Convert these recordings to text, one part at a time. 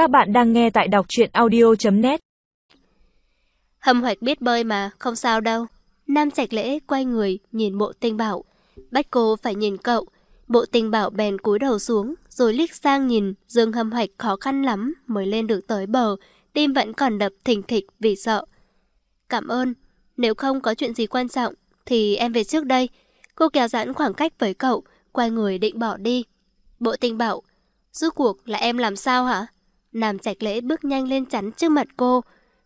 Các bạn đang nghe tại đọc truyện audio.net Hâm hoạch biết bơi mà, không sao đâu. Nam Trạch Lễ quay người nhìn bộ tinh bảo. Bắt cô phải nhìn cậu. Bộ tinh bảo bèn cúi đầu xuống, rồi liếc sang nhìn Dương Hâm hoạch khó khăn lắm mới lên được tới bờ. Tim vẫn còn đập thình thịch vì sợ. Cảm ơn. Nếu không có chuyện gì quan trọng, thì em về trước đây. Cô kéo giãn khoảng cách với cậu, quay người định bỏ đi. Bộ tinh bảo, rốt cuộc là em làm sao hả? Nam Trạch Lễ bước nhanh lên chắn trước mặt cô.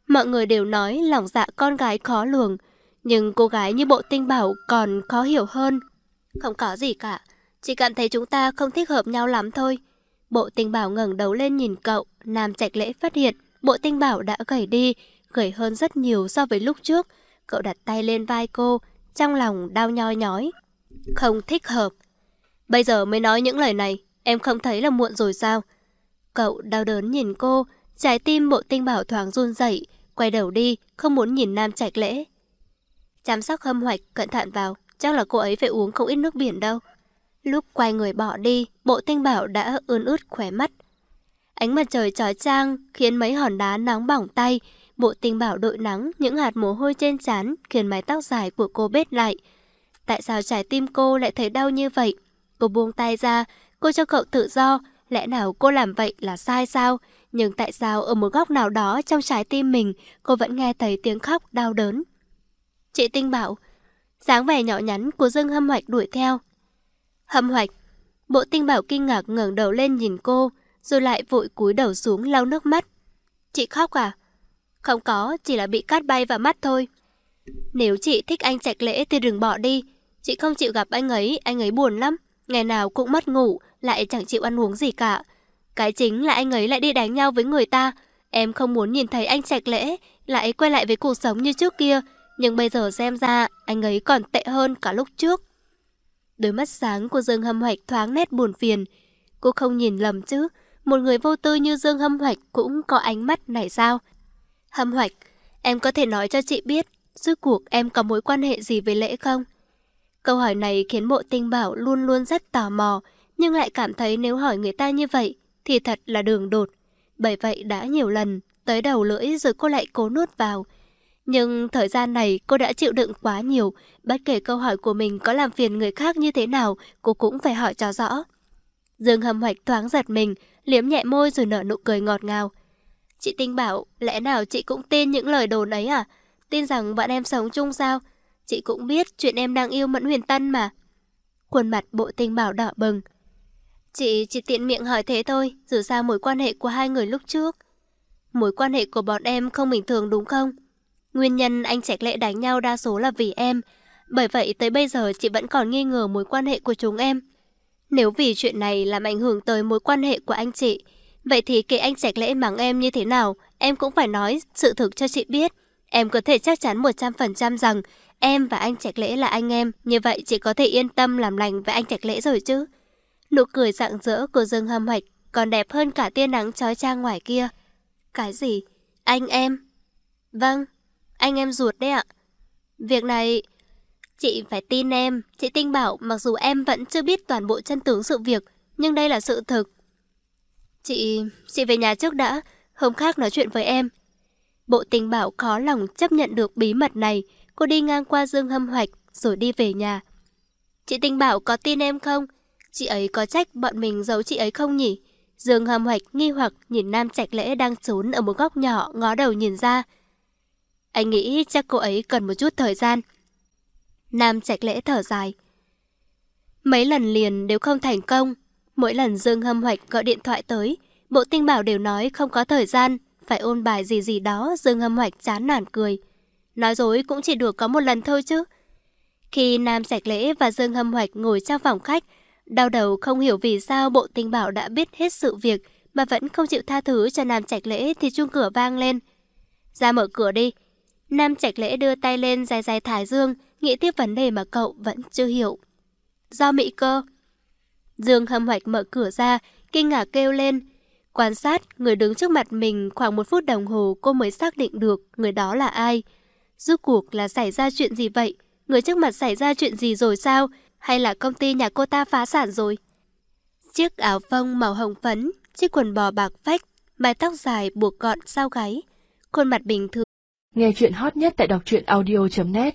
Mọi người đều nói lòng dạ con gái khó lường, nhưng cô gái như bộ tinh bảo còn khó hiểu hơn. Không có gì cả, chỉ cảm thấy chúng ta không thích hợp nhau lắm thôi. Bộ tinh bảo ngẩng đầu lên nhìn cậu, Nam Trạch Lễ phát hiện bộ tinh bảo đã gầy đi, gầy hơn rất nhiều so với lúc trước. Cậu đặt tay lên vai cô, trong lòng đau nhoi nhói. Không thích hợp. Bây giờ mới nói những lời này, em không thấy là muộn rồi sao? Cậu đau đớn nhìn cô, trái tim bộ tinh bảo thoáng run dậy, quay đầu đi, không muốn nhìn Nam Trạch Lễ. Chăm sóc hâm hoạch, cẩn thận vào, chắc là cô ấy phải uống không ít nước biển đâu. Lúc quay người bỏ đi, bộ tinh bảo đã ươn ướt khỏe mắt. Ánh mặt trời trói trang khiến mấy hòn đá nóng bỏng tay, bộ tinh bảo đội nắng, những hạt mồ hôi trên trán khiến mái tóc dài của cô bết lại. Tại sao trái tim cô lại thấy đau như vậy? Cô buông tay ra, cô cho cậu tự do, Lẽ nào cô làm vậy là sai sao? Nhưng tại sao ở một góc nào đó trong trái tim mình cô vẫn nghe thấy tiếng khóc đau đớn? Chị Tinh bảo, dáng vẻ nhỏ nhắn của Dương Hâm Hoạch đuổi theo. Hâm Hoạch, bộ Tinh bảo kinh ngạc ngẩng đầu lên nhìn cô, rồi lại vội cúi đầu xuống lau nước mắt. Chị khóc à? Không có, chỉ là bị cát bay vào mắt thôi. Nếu chị thích anh Trạch Lễ thì đừng bỏ đi. Chị không chịu gặp anh ấy, anh ấy buồn lắm. Ngày nào cũng mất ngủ, lại chẳng chịu ăn uống gì cả. Cái chính là anh ấy lại đi đánh nhau với người ta. Em không muốn nhìn thấy anh trạch lễ, lại quay lại với cuộc sống như trước kia. Nhưng bây giờ xem ra, anh ấy còn tệ hơn cả lúc trước. Đôi mắt sáng của Dương Hâm Hoạch thoáng nét buồn phiền. Cô không nhìn lầm chứ, một người vô tư như Dương Hâm Hoạch cũng có ánh mắt này sao? Hâm Hoạch, em có thể nói cho chị biết, rốt cuộc em có mối quan hệ gì với lễ không? Câu hỏi này khiến bộ tinh bảo luôn luôn rất tò mò, nhưng lại cảm thấy nếu hỏi người ta như vậy thì thật là đường đột. Bởi vậy đã nhiều lần, tới đầu lưỡi rồi cô lại cố nuốt vào. Nhưng thời gian này cô đã chịu đựng quá nhiều, bất kể câu hỏi của mình có làm phiền người khác như thế nào, cô cũng phải hỏi cho rõ. Dương hầm hoạch thoáng giật mình, liếm nhẹ môi rồi nở nụ cười ngọt ngào. Chị Tinh bảo, lẽ nào chị cũng tin những lời đồn ấy à? Tin rằng bạn em sống chung sao? Chị cũng biết chuyện em đang yêu Mẫn Huyền Tân mà. Khuôn mặt bộ tình bảo đỏ bừng. Chị chỉ tiện miệng hỏi thế thôi, dù sao mối quan hệ của hai người lúc trước. Mối quan hệ của bọn em không bình thường đúng không? Nguyên nhân anh Trạch Lệ đánh nhau đa số là vì em. Bởi vậy tới bây giờ chị vẫn còn nghi ngờ mối quan hệ của chúng em. Nếu vì chuyện này làm ảnh hưởng tới mối quan hệ của anh chị, vậy thì kể anh Trạch Lễ mắng em như thế nào, em cũng phải nói sự thực cho chị biết. Em có thể chắc chắn 100% rằng em và anh Trạch Lễ là anh em, như vậy chị có thể yên tâm làm lành với anh Trạch Lễ rồi chứ. Nụ cười rạng rỡ của Dương Hâm Hoạch còn đẹp hơn cả tia nắng chói chang ngoài kia. Cái gì? Anh em? Vâng, anh em ruột đấy ạ. Việc này... Chị phải tin em, chị Tinh bảo mặc dù em vẫn chưa biết toàn bộ chân tướng sự việc, nhưng đây là sự thực. Chị... chị về nhà trước đã, hôm khác nói chuyện với em. Bộ tình bảo khó lòng chấp nhận được bí mật này, cô đi ngang qua Dương Hâm Hoạch rồi đi về nhà. Chị Tinh bảo có tin em không? Chị ấy có trách bọn mình giấu chị ấy không nhỉ? Dương hâm hoạch nghi hoặc nhìn Nam Trạch Lễ đang trốn ở một góc nhỏ ngó đầu nhìn ra. Anh nghĩ chắc cô ấy cần một chút thời gian. Nam Trạch Lễ thở dài. Mấy lần liền đều không thành công. Mỗi lần Dương hâm hoạch gọi điện thoại tới, bộ tinh bảo đều nói không có thời gian, phải ôn bài gì gì đó, Dương hâm hoạch chán nản cười. Nói dối cũng chỉ được có một lần thôi chứ. Khi Nam Sạch Lễ và Dương hâm hoạch ngồi trong phòng khách, Đau đầu không hiểu vì sao bộ tình bảo đã biết hết sự việc mà vẫn không chịu tha thứ cho Nam Trạch Lễ thì chuông cửa vang lên. Ra mở cửa đi. Nam Trạch Lễ đưa tay lên dài dài thải dương, nghĩ tiếp vấn đề mà cậu vẫn chưa hiểu. Do Mỹ cơ. Dương hâm hoạch mở cửa ra, kinh ngạc kêu lên. Quan sát, người đứng trước mặt mình khoảng một phút đồng hồ cô mới xác định được người đó là ai. Rốt cuộc là xảy ra chuyện gì vậy? Người trước mặt xảy ra chuyện gì rồi sao? hay là công ty nhà cô ta phá sản rồi? Chiếc áo phông màu hồng phấn, chiếc quần bò bạc phách, mái tóc dài buộc gọn sau gáy, khuôn mặt bình thường. Nghe chuyện hot nhất tại đọc truyện audio.net